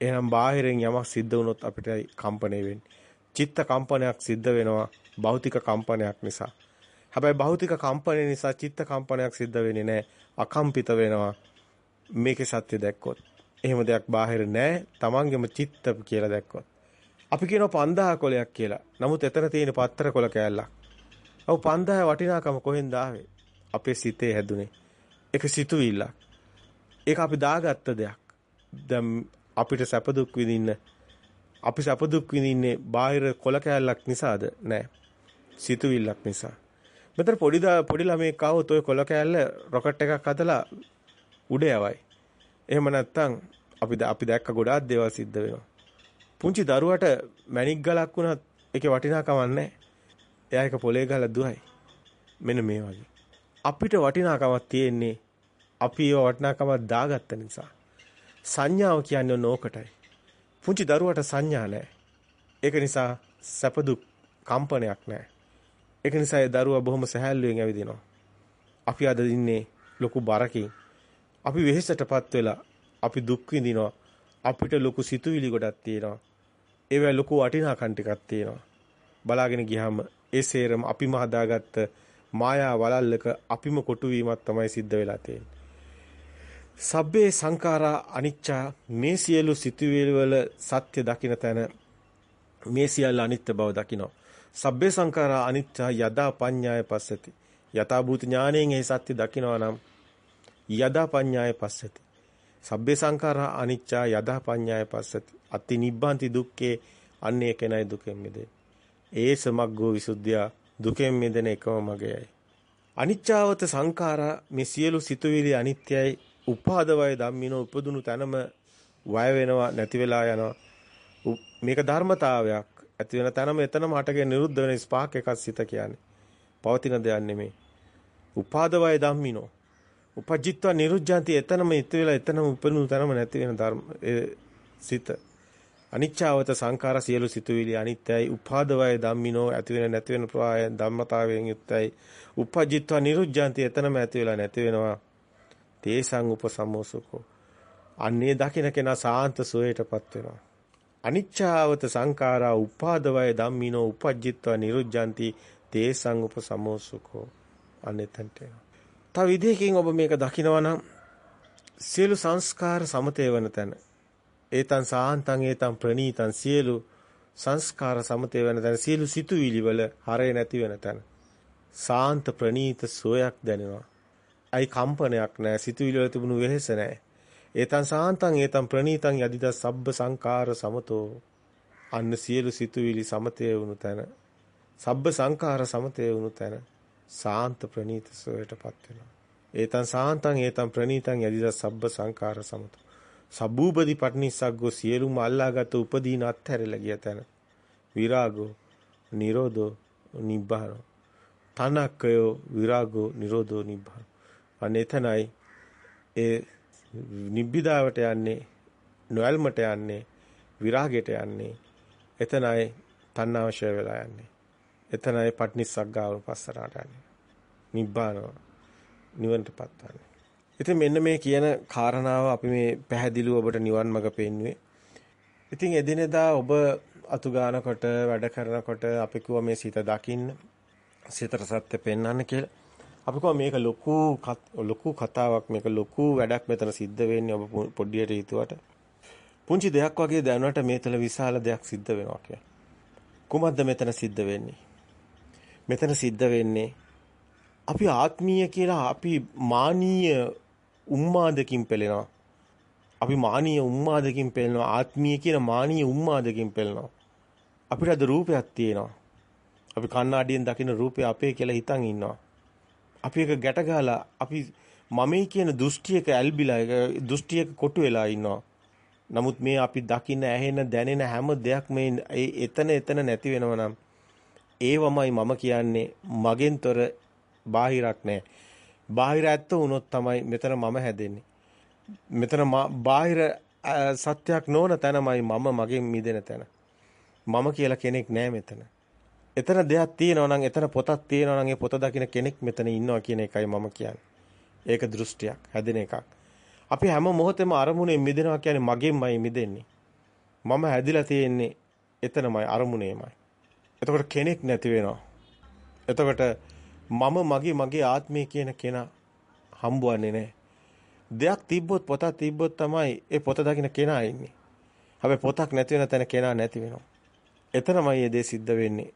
එහෙනම් බාහිරෙන් යමක් සිද්ධ වුණොත් අපිට කම්පණය වෙන්නේ. චිත්ත කම්පනයක් සිද්ධ වෙනවා භෞතික කම්පනයක් නිසා. හැබැයි භෞතික කම්පනය නිසා චිත්ත කම්පනයක් සිද්ධ වෙන්නේ නැහැ. අකම්පිත වෙනවා. මේකේ සත්‍ය දැක්කොත්. එහෙම දෙයක් බාහිර නැහැ. තමන්ගේම චිත්ත කියලා දැක්කොත්. අපි කියනවා 5000 කොලයක් කියලා. නමුත් එතන තියෙන පත්තර කොල කෑල්ලක්. ඔව් 5000 වටිනාකම කොහෙන්ද ආවේ? අපේ සිතේ හැදුනේ. ඒක සිතුවිල්ලක්. ඒක අපි දාගත්ත දෙයක්. දැන් අපිට සැප දුක් විඳින්න අපි සැප දුක් විඳින්නේ බාහිර කොල කෑල්ලක් නිසාද? නෑ. සිතුවිල්ලක් නිසා. මෙතන පොඩි පොඩි ළමෙක් ආවොත් ඔය කොල කෑල්ල රොකට් එකක් හදලා උඩ යවයි. එහෙම නැත්නම් අපි අපි දැක්ක ගොඩාක් දේවල් සිද්ධ වෙනවා. පුංචි දරුවට මැණික් ගලක් වුණත් ඒකේ වටිනාකමක් නැහැ. එයා එක පොලේ ගහලා දුවයි. මෙන්න මේ වගේ. අපිට වටිනාකමක් තියෙන්නේ අපි ඒව වටිනාකමක් දාගත්ත නිසා. සංඥාව කියන්නේ නෝකටයි. පුංචි දරුවට සංඥා නැහැ. ඒක නිසා සැප දුක් කම්පනයක් නැහැ. ඒක නිසා ඒ දරුවා බොහොම සැහැල්ලුවෙන් ඇවිදිනවා. අපි අද ඉන්නේ ලොකු බරකින්. අපි වෙහෙසටපත් වෙලා අපි දුක් විඳිනවා. අපිට ලොකු සිතුවිලි ගොඩක් තියෙනවා. ඒවැ ලොකු වටිනාකම් ටිකක් තියෙනවා. බලාගෙන ගියාම ඒ සේරම අපිම හදාගත්ත මායා වලල්ලක අපිම කොටු වීමක් තමයි සිද්ධ වෙලා තියෙන්නේ. සබ්බේ සංඛාරා අනිච්චා මේ සියලු සිතුවිලි වල සත්‍ය දකින්න තැන මේ සියල්ල අනිත්‍ය බව දකිනවා. සබ්බේ සංඛාරා අනිච්චා යදා පඤ්ඤාය පස්සති. යථා භූත ඥාණයෙන් ඒ සත්‍ය දකිනවා නම් යදා පඤ්ඤාය පස්සති. සබ්බේ සංඛාරා අනිච්චා යදා පඤ්ඤාය පස්සති. අති නිබ්බන්ති දුක්ඛේ අන්නේ කෙනයි දුකෙන් මිදෙන්නේ. ඒ සමග්ගෝ විසුද්ධිය දුකෙන් මිදෙන එකම මගයයි. අනිච්චාවත සංඛාරා මේ සියලු සිතුවිලි අනිත්‍යයි. උපාදවය ධම්මිනෝ උපදුණු තැනම වය වෙනවා නැති වෙලා යනවා. මේක ධර්මතාවයක්. ඇති වෙන තැනම එතනම හටගෙන නිරුද්ධ වෙන ස්පාක් එකක් සිත කියන්නේ. පවතින දෙයක් නෙමෙයි. උපාදවය ධම්මිනෝ. උපජිත්ව නිරුද්ධාන්ති එතනම ඉති වෙලා එතනම උපනුණු තැනම නැති වෙන ධර්ම සිත. අනිච්චාවත සංඛාර සියලු සිතුවිලි අනිත්‍යයි. උපාදවය ධම්මිනෝ ඇති වෙන නැති වෙන ප්‍රවාහය ධම්මතාවයෙන් යුක්තයි. උපජිත්ව නිරුද්ධාන්ති එතනම ඇති වෙලා නැති වෙනවා තේසං උපසමෝසුකෝ අන්නේ දකින්න කෙනා සාන්ත සෝයටපත් වෙනවා. අනිච්චාවත සංඛාරා උපාදවය ධම්මිනෝ උපජ්ජිත්වා නිරුද්ධಂತಿ තේසං උපසමෝසුකෝ අනෙතන්ට තව විදිහකින් ඔබ මේක දකිනවා නම් සියලු සංස්කාර සමතේ වන තැන ඒතං සාහන්තං ඒතං ප්‍රණීතං සියලු සංස්කාර සමතේ වෙන තැන සියලු සිතුවිලි වල හරය නැති වෙන තැන සාන්ත ප්‍රණීත සෝයක් දැනෙනවා. අයි කම්පනයක් නැහැ සිතුවිලි වල තිබුණු වෙහෙස නැහැ. ඒතං සාහන්තං ඒතං ප්‍රණීතං යදිද සබ්බ සංකාර සමතෝ අන්න සියලු සිතුවිලි සමතේ වුණු තැන සබ්බ සංකාර සමතේ වුණු තැන සාන්ත ප්‍රණීත සෝයටපත් වෙනවා. ඒතං සාහන්තං ඒතං ප්‍රණීතං යදිද සබ්බ සංකාර සමතෝ සබ්බූපදී පට්නිස්සග්ගෝ සියලුම අල්ලාගත් උපදීන අත්හැරලා ගිය තැන. විරාගෝ නිරෝධෝ නිබ්බානෝ තනක්කයෝ විරාගෝ නිරෝධෝ නිබ්බාන අනේ එතනයි ඒ නිබ්බිදාවට යන්නේ නොයල්මට යන්නේ විරාගයට යන්නේ. එතනයි තණ්හාවශය වෙලා යන්නේ. එතනයි පට්නිස්සග්ගාව පස්සරාට යන්නේ. නිබ්බානෝ නිවනටපත් වන්නේ. ඉතින් මෙන්න මේ කියන කාරණාව අපි මේ පැහැදිලිව ඔබට නිවන් මඟ පෙන්වුවේ. ඉතින් එදිනෙදා ඔබ අතු ගන්නකොට වැඩ කරනකොට අපි කිව්වා මේ සිත දකින්න සිතට සත්‍ය පෙන්වන්න කියලා. අපි කිව්වා මේක ලොකු ලොකු කතාවක් මේක ලොකු වැඩක් මෙතන සිද්ධ වෙන්නේ ඔබ පොඩ්ඩියට හිතුවට. පුංචි දෙයක් වගේ දැනුණට මේතල විශාල දෙයක් සිද්ධ වෙනවා කියලා. කුමක්ද මෙතන සිද්ධ වෙන්නේ? මෙතන සිද්ධ වෙන්නේ අපි ආත්මීය කියලා අපි මානීය උම්මාදකින් පෙළෙනවා. අපි මානීය උම්මාදකින් පෙළෙනවා. ආත්මීය කියන මානීය උම්මාදකින් පෙළෙනවා. අපිට අද රූපයක් තියෙනවා. අපි කණ්ණාඩියෙන් දකින රූපය අපේ කියලා හිතන් ඉන්නවා. අපි එක ගැට ගහලා අපි මමයි කියන දෘෂ්ටියක ඇල්බිලා එක දෘෂ්ටියක කොටු වෙලා ඉන්නවා. නමුත් මේ අපි දකින්න ඇහෙන දැනෙන හැම දෙයක් මේ එතන එතන නැති වෙනව නම් ඒවමයි මම කියන්නේ මගෙන්තර බාහිරක් නැහැ. බාහිර ඇත්ත වුණොත් තමයි මෙතන මම හැදෙන්නේ. මෙතන බාහිර සත්‍යයක් නොවන තැනමයි මම මගෙන් මිදෙන තැන. මම කියලා කෙනෙක් නැහැ මෙතන. එතන දෙයක් තියෙනවා නම් එතන පොතක් තියෙනවා නම් ඒ පොත දකින්න කෙනෙක් මෙතන ඉන්නවා කියන එකයි මම කියන්නේ. ඒක දෘෂ්ටියක් හැදෙන එකක්. අපි හැම මොහොතෙම අරමුණේ මිදෙනවා කියන්නේ මගෙන්මයි මිදෙන්නේ. මම හැදිලා තියෙන්නේ එතනමයි අරමුණේමයි. එතකොට කෙනෙක් නැති වෙනවා. එතකොට මම මගේ මගේ ආත්මය කියන කෙනා හම්බුවන්නේ නැහැ. දෙයක් තිබ්බොත් පොතක් තිබ්බොත් තමයි ඒ පොත දකින්න කෙනා ඉන්නේ. හැබැයි පොතක් නැති වෙන තැන කෙනා නැති වෙනවා. එතරම්යි මේ දේ සිද්ධ වෙන්නේ.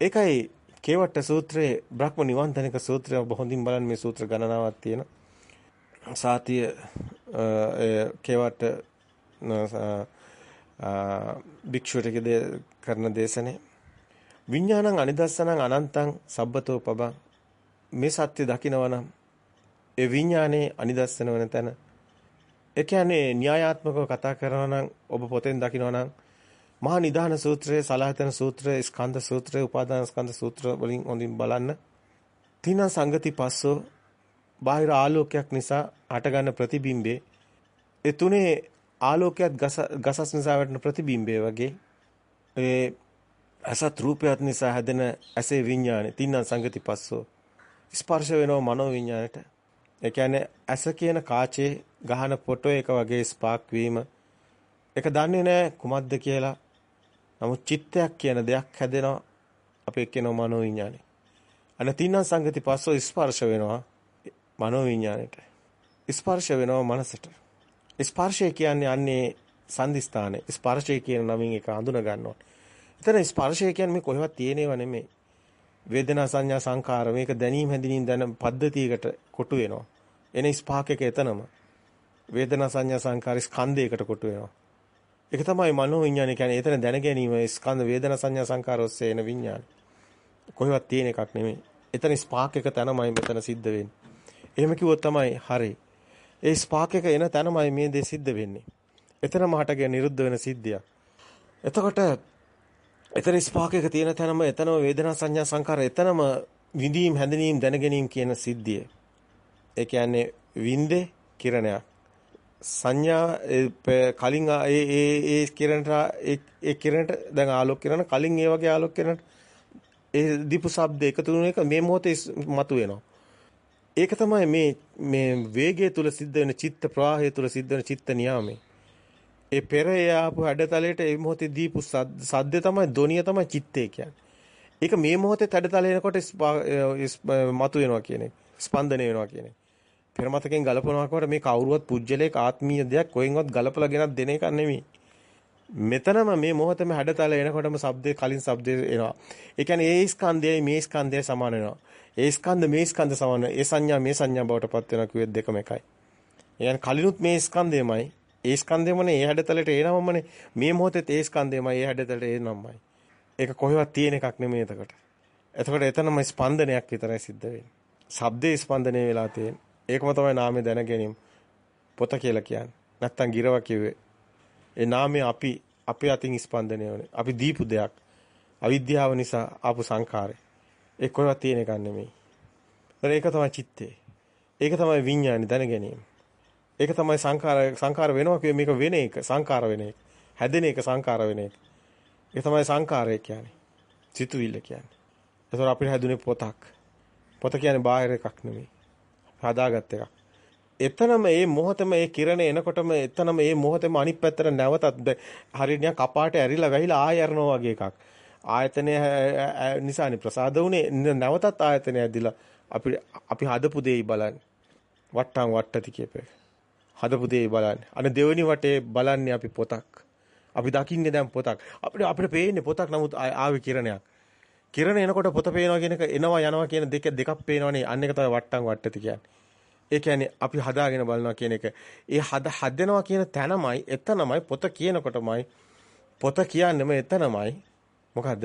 ඒකයි කේවට්ට සූත්‍රයේ බ්‍රහ්ම නිවන්තනික සූත්‍රය ඔබ හොඳින් බලන්න මේ සූත්‍ර ගණනාවක් තියෙන. සාතිය කේවට්ට භික්ෂුවටක කරන දේශනේ විඥානං අනිදස්සනං අනන්තං සබ්බතෝ පබං. මේ සත්‍ය දකිනවනම් ඒ විඥානේ අනිදස්සන වෙන තැන. ඒ කියන්නේ න්‍යායාත්මකව කතා කරනවා නම් ඔබ පොතෙන් දකිනවා නම් මහා නිදාන සූත්‍රයේ සලහතන සූත්‍රයේ ස්කන්ධ සූත්‍රයේ උපාදාන ස්කන්ධ සූත්‍ර වලින් හොඳින් බලන්න. තින සංගති පස්සෝ බාහිර ආලෝකයක් නිසා හටගන්න ප්‍රතිබිම්බේ ඒ තුනේ ආලෝකයක් ගසස් නිසා වැටෙන ප්‍රතිබිම්බේ වගේ ඒ අසත් රූපයත් නිසා හැදෙන ඇසේ විඥානේ. තින්නම් සංගති පස්සෝ. ස්පර්ශ වෙනව මනෝ විඥානට ඒ කියන්නේ ඇස කියන කාචේ ගහන ෆොටෝ එක වගේ ස්පාක් වීම. ඒක දන්නේ නැහැ කුමක්ද කියලා. නමුත් චිත්තයක් කියන දෙයක් හැදෙනවා අපි කියන මනෝ විඥානේ. අන තින්නම් සංගති පස්සෝ ස්පර්ශ වෙනවා මනෝ විඥානෙට ස්පර්ශ වෙනවා මනසට. ස්පර්ශය කියන්නේ අන්නේ සංදිස්ථානේ ස්පර්ශය කියන නමින් එක හඳුන ගන්නවා එතන ස්පර්ශය කියන්නේ මේ කොහෙවත් තියෙනේව නෙමෙයි. වේදනා සංඥා සංකාර මේක දැනීම හැඳිනීම දැන පද්ධතියකට කොටු වෙනවා. එන ස්පාක් එක එතනම. වේදනා සංඥා සංකාර ස්කන්ධයකට කොටු වෙනවා. ඒක තමයි මනෝ විඥානය කියන්නේ. එතන දැන ගැනීම ස්කන්ධ වේදනා සංඥා සංකාර ඔස්සේ එන විඥානය. කොහෙවත් තියෙන එකක් නෙමෙයි. එතන ස්පාක් එක තැනමයි මෙතන සිද්ධ වෙන්නේ. එහෙම කිව්වොත් තමයි හරි. ඒ ස්පාක් එක එන තැනමයි මේ දේ සිද්ධ වෙන්නේ. එතනම හටගෙන නිරුද්ධ වෙන සිද්ධියක්. එතකොට එතන ස්පාක් එක තියෙන තැනම එතනම වේදනා සංඥා සංකාර එතනම විඳීම් හැඳිනීම් දැනගැනීම් කියන සිද්ධිය. ඒ කියන්නේ වින්දේ කිරණයක්. සංඥා කලින් ඒ ඒ ඒ කිරණට ඒ කිරණට දැන් ආලෝක කිරණ කලින් ඒ වගේ ආලෝක කිරණට ඒ දීපු ශබ්ද එකතු වෙන එක මේ මොහොතේ මතුවෙනවා. ඒක තමයි මේ මේ වේගය තුල සිද්ධ වෙන චිත්ත ප්‍රවාහය තුල සිද්ධ වෙන චිත්ත නියාමය. ඒ පෙර යාපු හැඩතලයට ඒ මොහොතේ දීපු සද්ද තමයි ධොනිය තමයි චිත්තය කියන්නේ. ඒක මේ මොහොතේ හැඩතල එනකොට මතුවෙනවා කියන එක. ස්පන්දනය වෙනවා කියන එක. පෙර මතකෙන් ගලපනවාකට මේ කවුරුවත් පුජ්‍යලයක ආත්මීය දෙයක් කොහෙන්වත් ගලපලා ගෙනත් දෙන එකක් නෙමෙයි. මෙතනම මේ මොහොතේම හැඩතල එනකොටම ශබ්දේ කලින් ශබ්දේ එනවා. ඒ කියන්නේ ඒ ස්කන්ධයයි මේ ස්කන්ධයයි සමාන වෙනවා. ඒ ස්කන්ධ මේ ස්කන්ධ සමාන ඒ සංඥා මේ සංඥා බවට පත් වෙනවා කිව්වෙත් දෙකම එකයි. ඒ කියන්නේ කලිනුත් මේ ස්කන්ධයමයි ඒ ස්කන්ධයමනේ ඒ හැඩතලට එනවමනේ මේ මොහොතේ ඒ ස්කන්ධයමයි ඒ හැඩතලට එනවමයි. ඒක කොහෙවත් තියෙන එකක් නෙමෙයි එතකොට. එතකොට එතනම ස්පන්දනයක් විතරයි සිද්ධ වෙන්නේ. ශබ්දේ ස්පන්දනය වෙලා තියෙන්නේ. ඒකම තමයි නාමය දැන ගැනීම. පොත කියලා කියන්නේ. නැත්තම් ගිරව කිව්වේ. ඒ නාමය අපි අපේ අතින් ස්පන්දනය වෙන්නේ. අපි දීපු දෙයක්. අවිද්‍යාව නිසා ආපු සංඛාරය. ඒ කොහෙවත් තියෙන එකක් නෙමෙයි. ඒක තමයි චිත්තේ. ඒක තමයි විඥානි දැන ගැනීම. ඒක තමයි සංඛාර සංඛාර වෙනවා කියේ මේක වෙන එක සංඛාර වෙන එක. හැදෙන එක සංඛාර වෙන එක. ඒක තමයි සංඛාරය කියන්නේ. සිතුවිල්ල කියන්නේ. ඒතර අපිට හැදුනේ පොතක්. පොත කියන්නේ බාහිර එකක් නෙමෙයි. හදාගත් එකක්. එතනම මේ මොහොතේම මේ කිරණ එනකොටම එතනම මේ මොහොතේම අනිත් පැත්තට නැවතත් හරියට නිකන් කපාට ඇරිලා වැහිලා ආය යනවා වගේ එකක්. ආයතනය නිසානේ ප්‍රසාද උනේ නැවතත් ආයතනය ඇදිලා අපි අපි හදපු දෙයි බලන්නේ. වට්ටම් වට්ටති කියපේ. හදපු දෙයි බලන්නේ. අනේ දෙවෙනි වටේ බලන්නේ අපි පොතක්. අපි දකින්නේ දැන් පොතක්. අපිට අපිට පේන්නේ පොතක් නමුත් ආවේ කිරණයක්. කිරණ එනකොට පොත පේනවා කියන එක එනවා යනවා කියන දෙක දෙකක් පේනවනේ. අන්න එක තමයි වට්ටම් වට්ටති කියන්නේ. ඒ කියන්නේ අපි හදාගෙන බලනවා කියන එක. ඒ හද හදනවා කියන තැනමයි එතනමයි පොත කියනකොටමයි පොත කියන්නේම එතනමයි. මොකද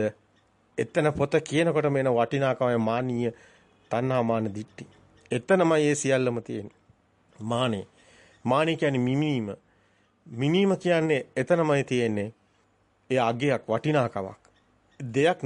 එතන පොත කියනකොටම එන වටිනාකම මානීය තණ්හා මාන දිට්ටි. එතනමයි මේ සියල්ලම තියෙන්නේ. මානේ. මානේ කියන්නේ මිමීම. මිමීම කියන්නේ එතනමයි තියෙන්නේ. ඒ අගයක් වටිනාකමක්. දෙයක්